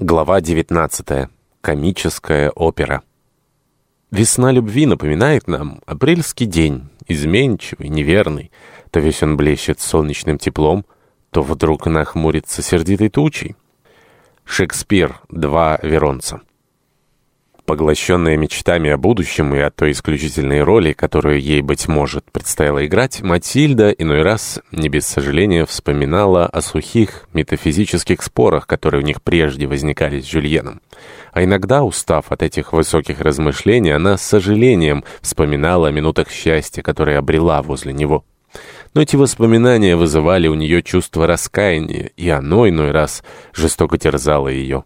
Глава 19. Комическая опера. Весна любви напоминает нам апрельский день, изменчивый, неверный. То весь он блещет солнечным теплом, то вдруг нахмурится сердитой тучей. Шекспир. Два Веронца. Поглощенная мечтами о будущем и о той исключительной роли, которую ей, быть может, предстояло играть, Матильда иной раз, не без сожаления, вспоминала о сухих метафизических спорах, которые у них прежде возникали с Жюльеном. А иногда, устав от этих высоких размышлений, она с сожалением вспоминала о минутах счастья, которые обрела возле него. Но эти воспоминания вызывали у нее чувство раскаяния, и оно иной раз жестоко терзало ее.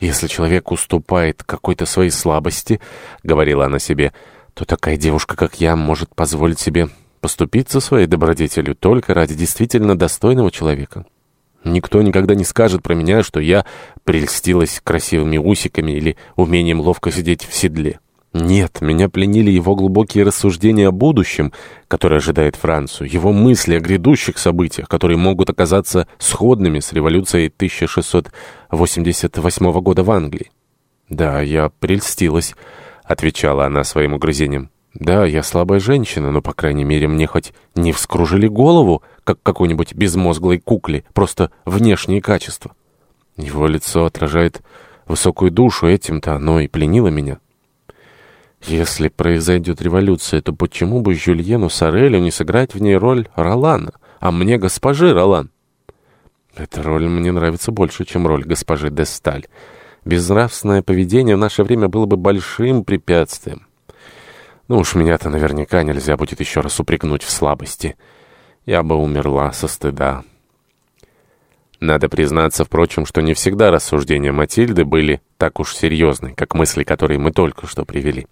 «Если человек уступает какой-то своей слабости, — говорила она себе, — то такая девушка, как я, может позволить себе поступиться своей добродетелью только ради действительно достойного человека. Никто никогда не скажет про меня, что я прельстилась красивыми усиками или умением ловко сидеть в седле». Нет, меня пленили его глубокие рассуждения о будущем, которое ожидает Францию, его мысли о грядущих событиях, которые могут оказаться сходными с революцией 1688 года в Англии. «Да, я прельстилась», — отвечала она своим угрызением. «Да, я слабая женщина, но, по крайней мере, мне хоть не вскружили голову, как какой-нибудь безмозглой кукле, просто внешние качества. Его лицо отражает высокую душу, этим-то оно и пленило меня». Если произойдет революция, то почему бы Жюльену Сорелю не сыграть в ней роль Ролана, а мне госпожи Ролан? Эта роль мне нравится больше, чем роль госпожи де Сталь. Безнравственное поведение в наше время было бы большим препятствием. Ну уж меня-то наверняка нельзя будет еще раз упрекнуть в слабости. Я бы умерла со стыда. Надо признаться, впрочем, что не всегда рассуждения Матильды были так уж серьезны, как мысли, которые мы только что привели.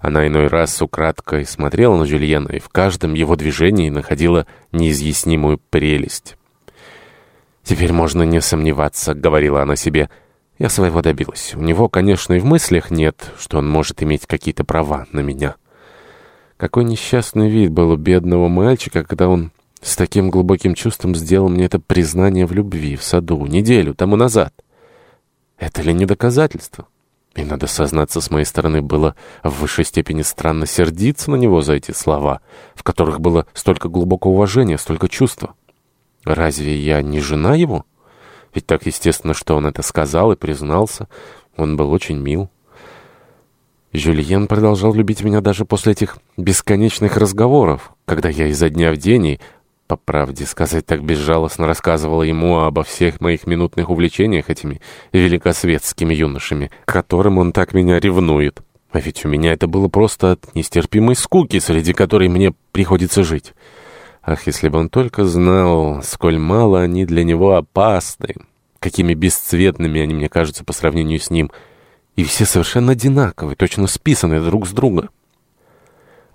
Она иной раз украдкой смотрела на Жюльена и в каждом его движении находила неизъяснимую прелесть. «Теперь можно не сомневаться», — говорила она себе, — «я своего добилась. У него, конечно, и в мыслях нет, что он может иметь какие-то права на меня». Какой несчастный вид был у бедного мальчика, когда он с таким глубоким чувством сделал мне это признание в любви в саду неделю тому назад. Это ли не доказательство? И, надо сознаться, с моей стороны было в высшей степени странно сердиться на него за эти слова, в которых было столько глубокого уважения, столько чувства. Разве я не жена его? Ведь так естественно, что он это сказал и признался. Он был очень мил. Жюльен продолжал любить меня даже после этих бесконечных разговоров, когда я изо дня в день по правде сказать, так безжалостно рассказывала ему обо всех моих минутных увлечениях этими великосветскими юношами, которым он так меня ревнует. А ведь у меня это было просто от нестерпимой скуки, среди которой мне приходится жить. Ах, если бы он только знал, сколь мало они для него опасны, какими бесцветными они мне кажутся по сравнению с ним, и все совершенно одинаковые, точно списаны друг с друга».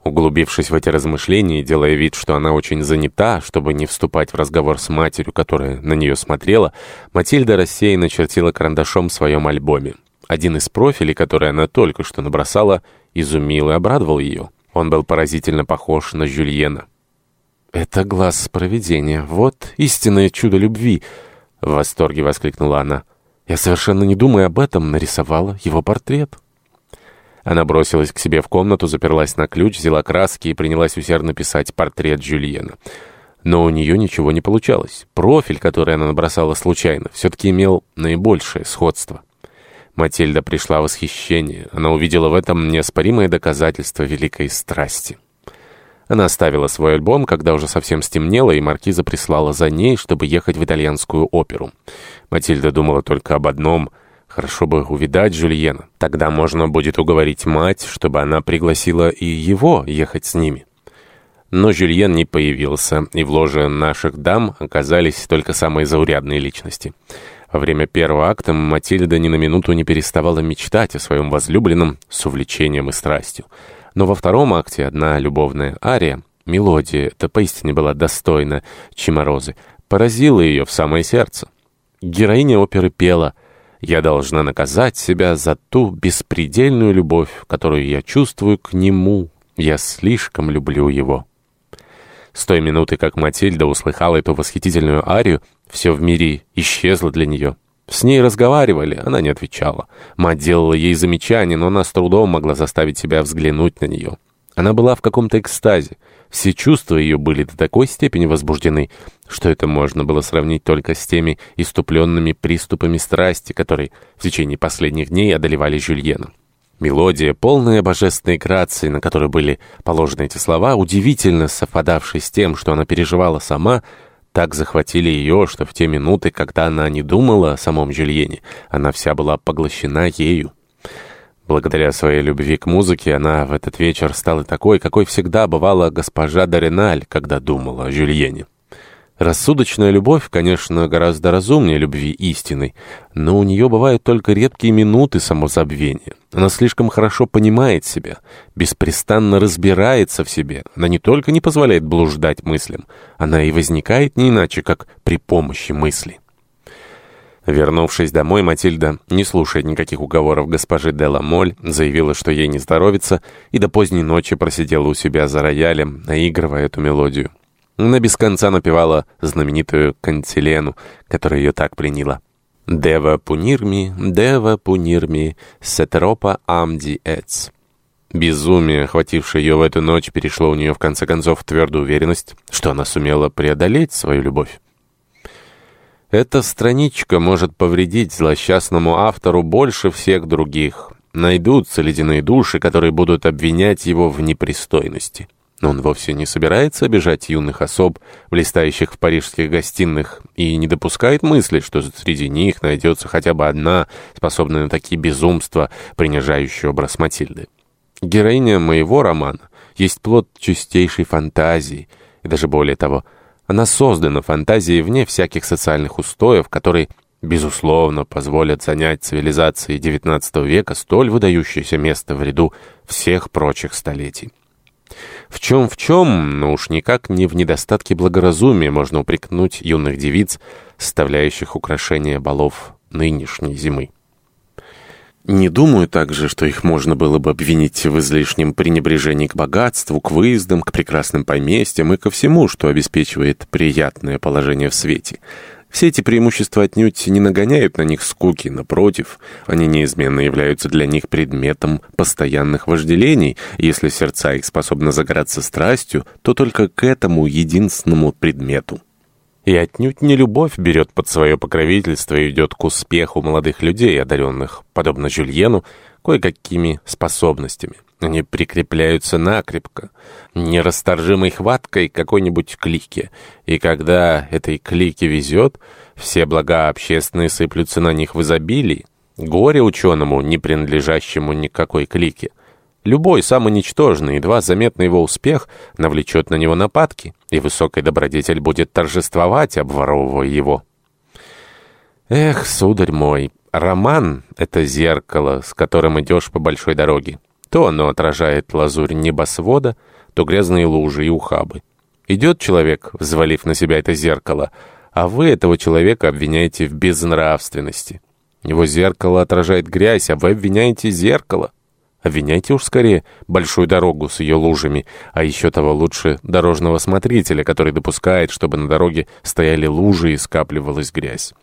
Углубившись в эти размышления и делая вид, что она очень занята, чтобы не вступать в разговор с матерью, которая на нее смотрела, Матильда рассеянно чертила карандашом в своем альбоме. Один из профилей, который она только что набросала, изумил и обрадовал ее. Он был поразительно похож на Жюльена. «Это глаз провидения. Вот истинное чудо любви!» — в восторге воскликнула она. «Я совершенно не думая об этом, нарисовала его портрет». Она бросилась к себе в комнату, заперлась на ключ, взяла краски и принялась усердно писать портрет Жюльена. Но у нее ничего не получалось. Профиль, который она набросала случайно, все-таки имел наибольшее сходство. Матильда пришла в восхищение. Она увидела в этом неоспоримое доказательство великой страсти. Она оставила свой альбом, когда уже совсем стемнело, и маркиза прислала за ней, чтобы ехать в итальянскую оперу. Матильда думала только об одном — Хорошо бы увидать Жюльена. Тогда можно будет уговорить мать, чтобы она пригласила и его ехать с ними. Но Жюльен не появился, и в ложе наших дам оказались только самые заурядные личности. Во время первого акта Матильда ни на минуту не переставала мечтать о своем возлюбленном с увлечением и страстью. Но во втором акте одна любовная ария, мелодия, это поистине была достойна Чиморозы, поразила ее в самое сердце. Героиня оперы пела — я должна наказать себя за ту беспредельную любовь, которую я чувствую к нему. Я слишком люблю его. С той минуты, как Матильда услыхала эту восхитительную арию, все в мире исчезло для нее. С ней разговаривали, она не отвечала. Мать делала ей замечания, но она с трудом могла заставить себя взглянуть на нее. Она была в каком-то экстазе. Все чувства ее были до такой степени возбуждены, что это можно было сравнить только с теми иступленными приступами страсти, которые в течение последних дней одолевали Жюльена. Мелодия, полная божественной грации, на которую были положены эти слова, удивительно совпадавшие с тем, что она переживала сама, так захватили ее, что в те минуты, когда она не думала о самом Жюльене, она вся была поглощена ею. Благодаря своей любви к музыке она в этот вечер стала такой, какой всегда бывала госпожа Дореналь, когда думала о Жюльене. Рассудочная любовь, конечно, гораздо разумнее любви истинной, но у нее бывают только редкие минуты самозабвения. Она слишком хорошо понимает себя, беспрестанно разбирается в себе. Она не только не позволяет блуждать мыслям, она и возникает не иначе, как при помощи мысли. Вернувшись домой, Матильда, не слушая никаких уговоров госпожи Делла Моль, заявила, что ей не здоровится, и до поздней ночи просидела у себя за роялем, наигрывая эту мелодию. Она без конца напевала знаменитую кантилену, которая ее так пленила. «Дева пунирми, дева пунирми, сетеропа амди эц». Безумие, охватившее ее в эту ночь, перешло у нее в конце концов в твердую уверенность, что она сумела преодолеть свою любовь. Эта страничка может повредить злосчастному автору больше всех других. Найдутся ледяные души, которые будут обвинять его в непристойности. Но он вовсе не собирается обижать юных особ, блистающих в парижских гостиных, и не допускает мысли, что среди них найдется хотя бы одна, способная на такие безумства, принижающий образ Матильды. Героиня моего романа есть плод чистейшей фантазии, и даже более того, она создана фантазией вне всяких социальных устоев, которые, безусловно, позволят занять цивилизации XIX века столь выдающееся место в ряду всех прочих столетий. В чем в чем, но уж никак не в недостатке благоразумия можно упрекнуть юных девиц, составляющих украшения балов нынешней зимы. Не думаю также, что их можно было бы обвинить в излишнем пренебрежении к богатству, к выездам, к прекрасным поместьям и ко всему, что обеспечивает приятное положение в свете. Все эти преимущества отнюдь не нагоняют на них скуки, напротив, они неизменно являются для них предметом постоянных вожделений, если сердца их способны загораться страстью, то только к этому единственному предмету. И отнюдь не любовь берет под свое покровительство и идет к успеху молодых людей, одаренных, подобно Жюльену, кое-какими способностями. Они прикрепляются накрепко, нерасторжимой хваткой какой-нибудь клики. И когда этой клике везет, все блага общественные сыплются на них в изобилии. Горе ученому, не принадлежащему никакой клике. Любой, самый ничтожный, едва заметный его успех навлечет на него нападки, и высокий добродетель будет торжествовать, обворовывая его. Эх, сударь мой, роман — это зеркало, с которым идешь по большой дороге. То оно отражает лазурь небосвода, то грязные лужи и ухабы. Идет человек, взвалив на себя это зеркало, а вы этого человека обвиняете в безнравственности. Его зеркало отражает грязь, а вы обвиняете зеркало. Обвиняйте уж скорее большую дорогу с ее лужами, а еще того лучше дорожного смотрителя, который допускает, чтобы на дороге стояли лужи и скапливалась грязь.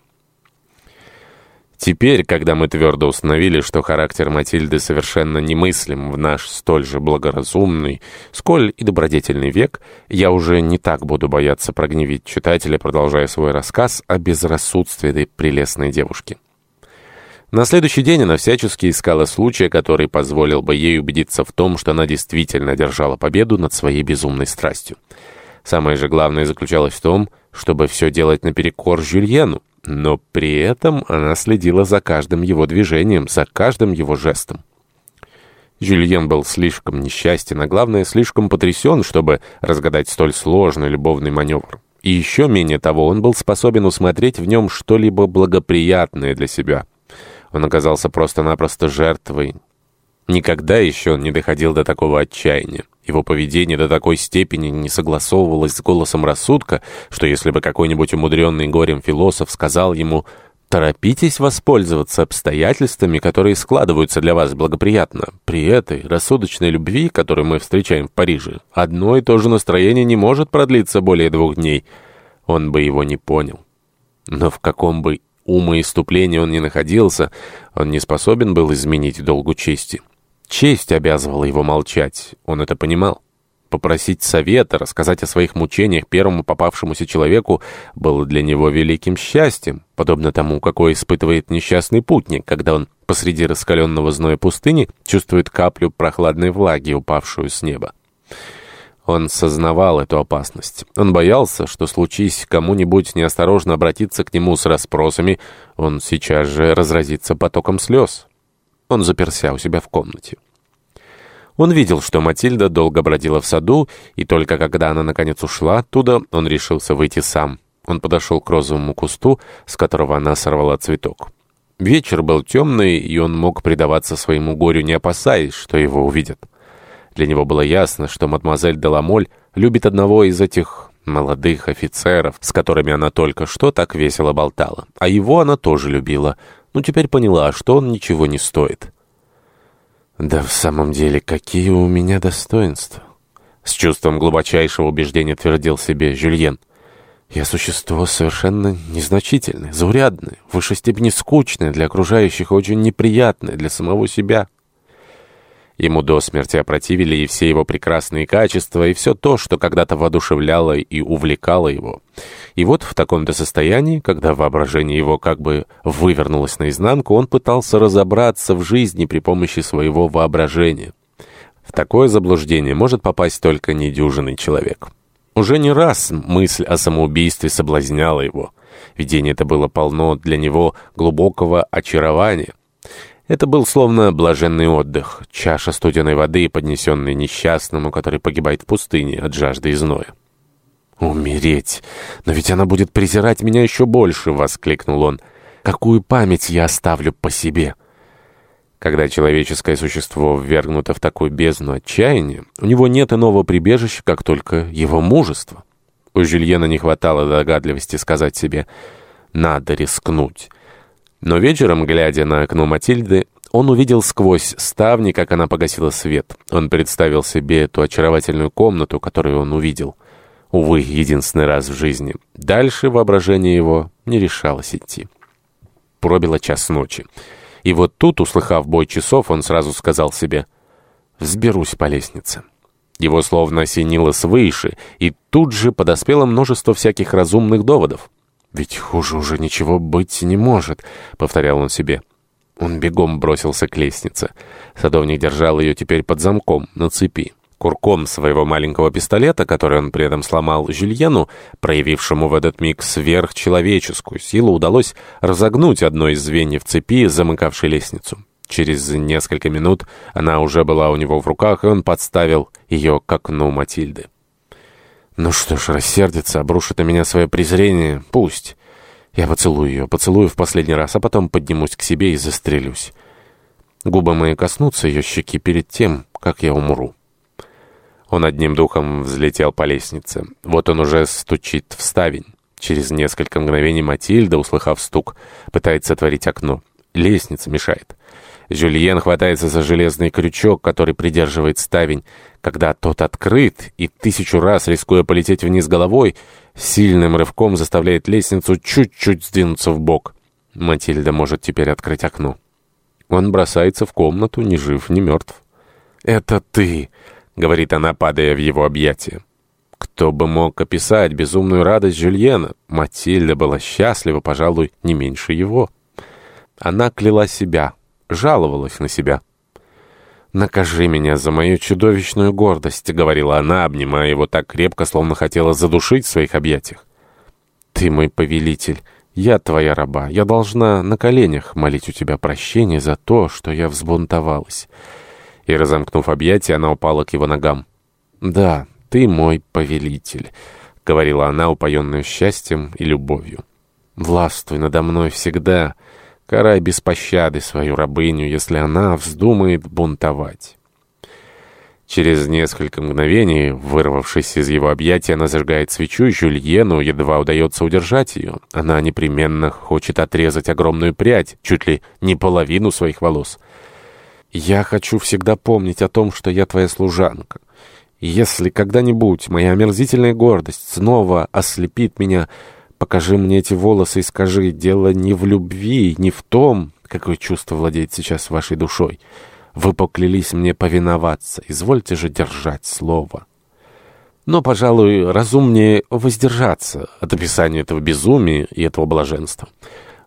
Теперь, когда мы твердо установили, что характер Матильды совершенно немыслим в наш столь же благоразумный, сколь и добродетельный век, я уже не так буду бояться прогневить читателя, продолжая свой рассказ о безрассудстве этой прелестной девушки. На следующий день она всячески искала случая, который позволил бы ей убедиться в том, что она действительно одержала победу над своей безумной страстью. Самое же главное заключалось в том, чтобы все делать наперекор Жюльену, но при этом она следила за каждым его движением, за каждым его жестом. Жюльен был слишком несчастен, а главное, слишком потрясен, чтобы разгадать столь сложный любовный маневр. И еще менее того, он был способен усмотреть в нем что-либо благоприятное для себя. Он оказался просто-напросто жертвой. Никогда еще он не доходил до такого отчаяния. Его поведение до такой степени не согласовывалось с голосом рассудка, что если бы какой-нибудь умудренный горем философ сказал ему «Торопитесь воспользоваться обстоятельствами, которые складываются для вас благоприятно. При этой рассудочной любви, которую мы встречаем в Париже, одно и то же настроение не может продлиться более двух дней». Он бы его не понял. Но в каком бы умоиступления он не находился, он не способен был изменить долгу чести. Честь обязывала его молчать, он это понимал. Попросить совета, рассказать о своих мучениях первому попавшемуся человеку было для него великим счастьем, подобно тому, какое испытывает несчастный путник, когда он посреди раскаленного зноя пустыни чувствует каплю прохладной влаги, упавшую с неба. Он сознавал эту опасность. Он боялся, что случись кому-нибудь неосторожно обратиться к нему с расспросами, он сейчас же разразится потоком слез. Он заперся у себя в комнате. Он видел, что Матильда долго бродила в саду, и только когда она наконец ушла оттуда, он решился выйти сам. Он подошел к розовому кусту, с которого она сорвала цветок. Вечер был темный, и он мог предаваться своему горю, не опасаясь, что его увидят. Для него было ясно, что мадемуазель Деламоль любит одного из этих молодых офицеров, с которыми она только что так весело болтала. А его она тоже любила, но теперь поняла, что он ничего не стоит. «Да в самом деле, какие у меня достоинства!» С чувством глубочайшего убеждения твердил себе Жюльен. «Я существо совершенно незначительное, заурядное, в высшей степени скучное для окружающих очень неприятное для самого себя». Ему до смерти опротивили и все его прекрасные качества, и все то, что когда-то воодушевляло и увлекало его. И вот в таком-то состоянии, когда воображение его как бы вывернулось наизнанку, он пытался разобраться в жизни при помощи своего воображения. В такое заблуждение может попасть только недюжинный человек. Уже не раз мысль о самоубийстве соблазняла его. Видение это было полно для него глубокого очарования. Это был словно блаженный отдых, чаша студеной воды, поднесенной несчастному, который погибает в пустыне от жажды и зноя. «Умереть! Но ведь она будет презирать меня еще больше!» — воскликнул он. «Какую память я оставлю по себе!» Когда человеческое существо ввергнуто в такую бездну отчаяния, у него нет иного прибежища, как только его мужество. У Жюльена не хватало догадливости сказать себе «надо рискнуть». Но вечером, глядя на окно Матильды, он увидел сквозь ставни, как она погасила свет. Он представил себе эту очаровательную комнату, которую он увидел. Увы, единственный раз в жизни. Дальше воображение его не решалось идти. Пробило час ночи. И вот тут, услыхав бой часов, он сразу сказал себе «Взберусь по лестнице». Его словно осенило свыше, и тут же подоспело множество всяких разумных доводов. «Ведь хуже уже ничего быть не может», — повторял он себе. Он бегом бросился к лестнице. Садовник держал ее теперь под замком, на цепи. Курком своего маленького пистолета, который он при этом сломал Жюльену, проявившему в этот миг сверхчеловеческую силу, удалось разогнуть одно из звеньев цепи, замыкавшей лестницу. Через несколько минут она уже была у него в руках, и он подставил ее к окну Матильды. Ну что ж, рассердится, обрушит на меня свое презрение. Пусть. Я поцелую ее, поцелую в последний раз, а потом поднимусь к себе и застрелюсь. Губы мои коснутся ее щеки перед тем, как я умру. Он одним духом взлетел по лестнице. Вот он уже стучит в ставень. Через несколько мгновений Матильда, услыхав стук, пытается отворить окно. Лестница мешает. Жюльен хватается за железный крючок, который придерживает ставень. Когда тот открыт, и тысячу раз, рискуя полететь вниз головой, сильным рывком заставляет лестницу чуть-чуть сдвинуться в бок. Матильда может теперь открыть окно. Он бросается в комнату, ни жив, ни мертв. «Это ты!» — говорит она, падая в его объятия. Кто бы мог описать безумную радость Жюльена? Матильда была счастлива, пожалуй, не меньше его. Она кляла себя, жаловалась на себя. «Накажи меня за мою чудовищную гордость», — говорила она, обнимая его так крепко, словно хотела задушить в своих объятиях. «Ты мой повелитель, я твоя раба, я должна на коленях молить у тебя прощения за то, что я взбунтовалась». И, разомкнув объятия, она упала к его ногам. «Да, ты мой повелитель», — говорила она, упоенная счастьем и любовью. «Властвуй надо мной всегда», — Карай без пощады свою рабыню, если она вздумает бунтовать. Через несколько мгновений, вырвавшись из его объятия, она зажигает свечу, и Жюльену едва удается удержать ее. Она непременно хочет отрезать огромную прядь, чуть ли не половину своих волос. «Я хочу всегда помнить о том, что я твоя служанка. Если когда-нибудь моя омерзительная гордость снова ослепит меня, покажи мне эти волосы и скажи, дело не в любви, не в том, какое чувство владеет сейчас вашей душой. Вы поклялись мне повиноваться, извольте же держать слово. Но, пожалуй, разумнее воздержаться от описания этого безумия и этого блаженства.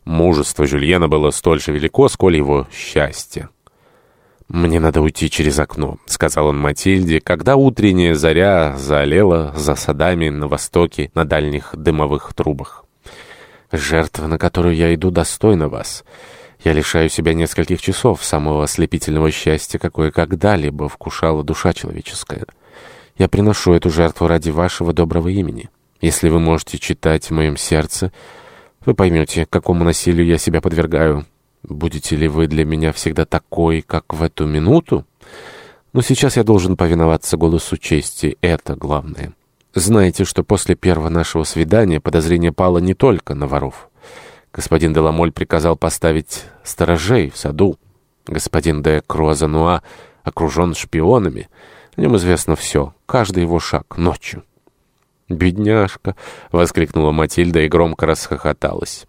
Мужество Жюльена было столь же велико, сколь его счастье. «Мне надо уйти через окно», — сказал он Матильде, когда утренняя заря заолела за садами на востоке на дальних дымовых трубах. «Жертва, на которую я иду, достойна вас. Я лишаю себя нескольких часов самого ослепительного счастья, какое когда-либо вкушала душа человеческая». Я приношу эту жертву ради вашего доброго имени. Если вы можете читать в моем сердце, вы поймете, какому насилию я себя подвергаю. Будете ли вы для меня всегда такой, как в эту минуту? Но сейчас я должен повиноваться голосу чести. Это главное. Знаете, что после первого нашего свидания подозрение пало не только на воров. Господин Деламоль приказал поставить сторожей в саду. Господин де Круазануа окружен шпионами. О нем известно все, каждый его шаг, ночью. «Бедняжка!» — воскликнула Матильда и громко расхохоталась.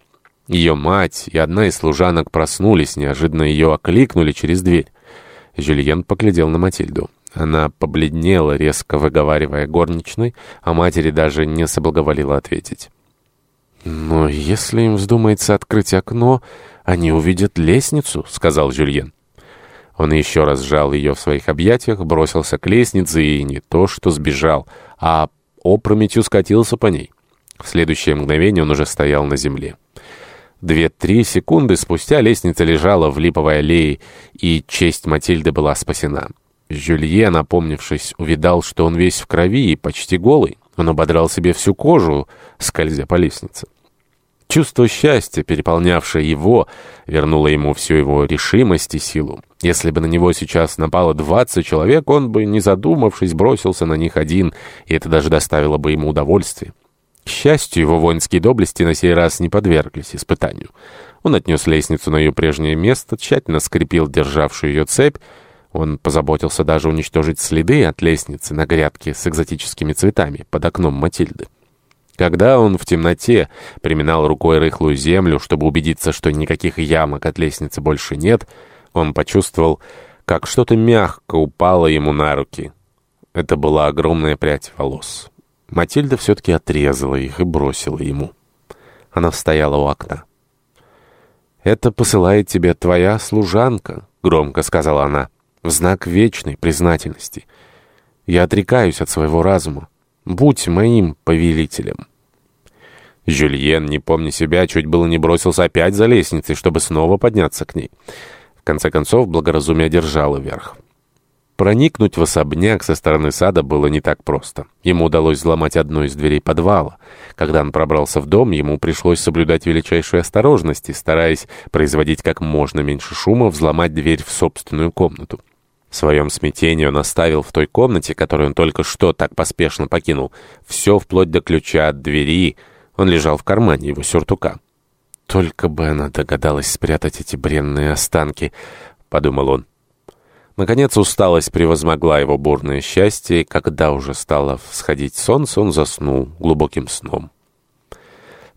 Ее мать и одна из служанок проснулись, неожиданно ее окликнули через дверь. Жюльен поглядел на Матильду. Она побледнела, резко выговаривая горничной, а матери даже не соблаговолила ответить. «Но если им вздумается открыть окно, они увидят лестницу», — сказал Жюльен. Он еще раз сжал ее в своих объятиях, бросился к лестнице и не то что сбежал, а опрометью скатился по ней. В следующее мгновение он уже стоял на земле. Две-три секунды спустя лестница лежала в липовой аллее, и честь Матильды была спасена. Жюлье, напомнившись, увидал, что он весь в крови и почти голый. Он ободрал себе всю кожу, скользя по лестнице. Чувство счастья, переполнявшее его, вернуло ему всю его решимость и силу. Если бы на него сейчас напало двадцать человек, он бы, не задумавшись, бросился на них один, и это даже доставило бы ему удовольствие. К счастью, его воинские доблести на сей раз не подверглись испытанию. Он отнес лестницу на ее прежнее место, тщательно скрепил державшую ее цепь, он позаботился даже уничтожить следы от лестницы на грядке с экзотическими цветами под окном Матильды. Когда он в темноте приминал рукой рыхлую землю, чтобы убедиться, что никаких ямок от лестницы больше нет, он почувствовал, как что-то мягко упало ему на руки. Это была огромная прядь волос. Матильда все-таки отрезала их и бросила ему. Она стояла у окна. «Это посылает тебе твоя служанка», — громко сказала она, — «в знак вечной признательности. Я отрекаюсь от своего разума. Будь моим повелителем». Жюльен, не помня себя, чуть было не бросился опять за лестницей, чтобы снова подняться к ней. В конце концов, благоразумие держало верх. Проникнуть в особняк со стороны сада было не так просто. Ему удалось взломать одну из дверей подвала. Когда он пробрался в дом, ему пришлось соблюдать величайшую осторожность и, стараясь производить как можно меньше шума, взломать дверь в собственную комнату. В своем смятении он оставил в той комнате, которую он только что так поспешно покинул, все вплоть до ключа от двери. Он лежал в кармане его сюртука. «Только бы она догадалась спрятать эти бренные останки», — подумал он. Наконец усталость превозмогла его бурное счастье, и когда уже стало всходить солнце, он заснул глубоким сном.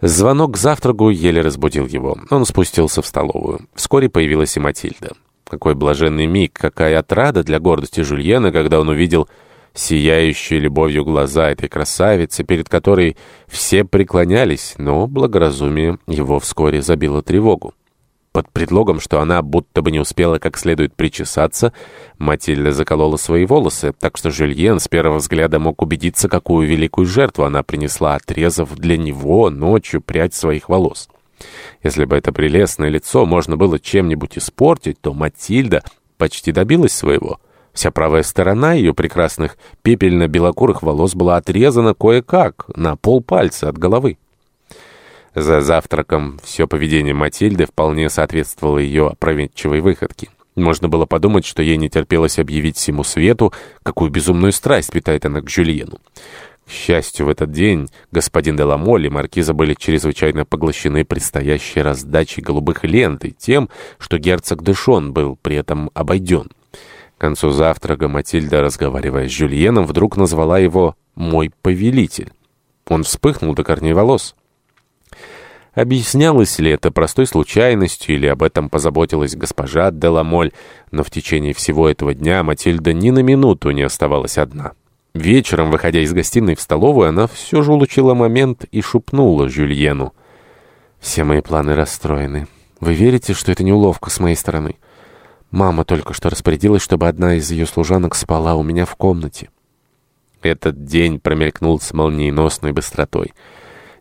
Звонок к завтраку еле разбудил его. Он спустился в столовую. Вскоре появилась и Матильда. Какой блаженный миг, какая отрада для гордости Жульена, когда он увидел сияющие любовью глаза этой красавицы, перед которой все преклонялись, но благоразумие его вскоре забило тревогу. Под предлогом, что она будто бы не успела как следует причесаться, Матильда заколола свои волосы, так что Жюльен с первого взгляда мог убедиться, какую великую жертву она принесла, отрезав для него ночью прядь своих волос. Если бы это прелестное лицо можно было чем-нибудь испортить, то Матильда почти добилась своего. Вся правая сторона ее прекрасных пепельно-белокурых волос была отрезана кое-как, на полпальца от головы. За завтраком все поведение Матильды вполне соответствовало ее опрометчивой выходке. Можно было подумать, что ей не терпелось объявить всему свету, какую безумную страсть питает она к Жюльену. К счастью, в этот день господин Деламоль и маркиза были чрезвычайно поглощены предстоящей раздачей голубых лент и тем, что герцог Дешон был при этом обойден. К концу завтрака Матильда, разговаривая с Жюльеном, вдруг назвала его «мой повелитель». Он вспыхнул до корней волос. Объяснялось ли это простой случайностью, или об этом позаботилась госпожа Деламоль, но в течение всего этого дня Матильда ни на минуту не оставалась одна. Вечером, выходя из гостиной в столовую, она все же улучила момент и шепнула Жюльену. «Все мои планы расстроены. Вы верите, что это не уловка с моей стороны? Мама только что распорядилась, чтобы одна из ее служанок спала у меня в комнате». Этот день промелькнул с молниеносной быстротой.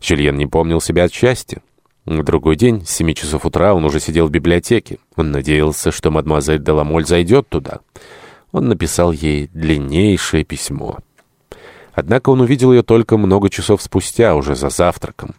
Жюльен не помнил себя от счастья. На другой день, с семи часов утра, он уже сидел в библиотеке. Он надеялся, что мадемуазель Деламоль зайдет туда. Он написал ей длиннейшее письмо. Однако он увидел ее только много часов спустя, уже за завтраком.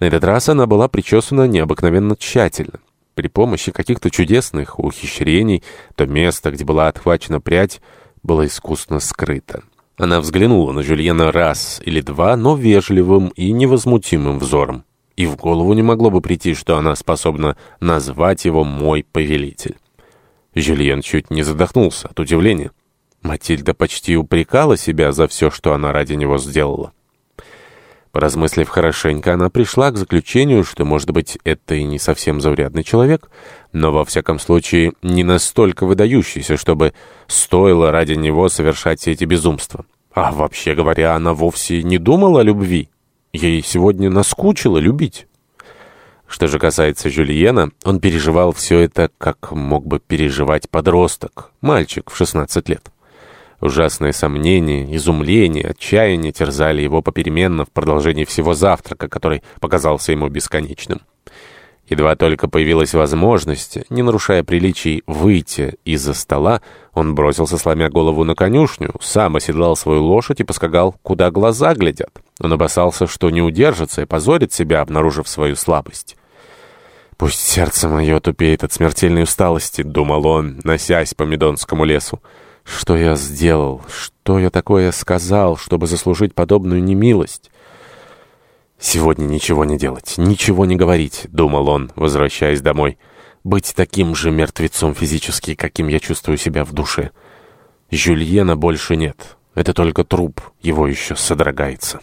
На этот раз она была причесана необыкновенно тщательно. При помощи каких-то чудесных ухищрений то место, где была отхвачена прядь, было искусно скрыто. Она взглянула на Жюльена раз или два, но вежливым и невозмутимым взором. И в голову не могло бы прийти, что она способна назвать его «мой повелитель». Жюльен чуть не задохнулся от удивления. Матильда почти упрекала себя за все, что она ради него сделала. Поразмыслив хорошенько, она пришла к заключению, что, может быть, это и не совсем заурядный человек, но, во всяком случае, не настолько выдающийся, чтобы стоило ради него совершать все эти безумства. А вообще говоря, она вовсе не думала о любви. Ей сегодня наскучило любить. Что же касается Жюльена, он переживал все это, как мог бы переживать подросток, мальчик в 16 лет. Ужасные сомнения, изумление, отчаяние терзали его попеременно в продолжении всего завтрака, который показался ему бесконечным. Едва только появилась возможность, не нарушая приличий, выйти из-за стола, он бросился, сломя голову на конюшню, сам оседлал свою лошадь и поскакал, куда глаза глядят. Он опасался, что не удержится и позорит себя, обнаружив свою слабость. «Пусть сердце мое тупеет от смертельной усталости», — думал он, носясь по Медонскому лесу. Что я сделал? Что я такое сказал, чтобы заслужить подобную немилость? «Сегодня ничего не делать, ничего не говорить», — думал он, возвращаясь домой. «Быть таким же мертвецом физически, каким я чувствую себя в душе. Жюльена больше нет. Это только труп, его еще содрогается».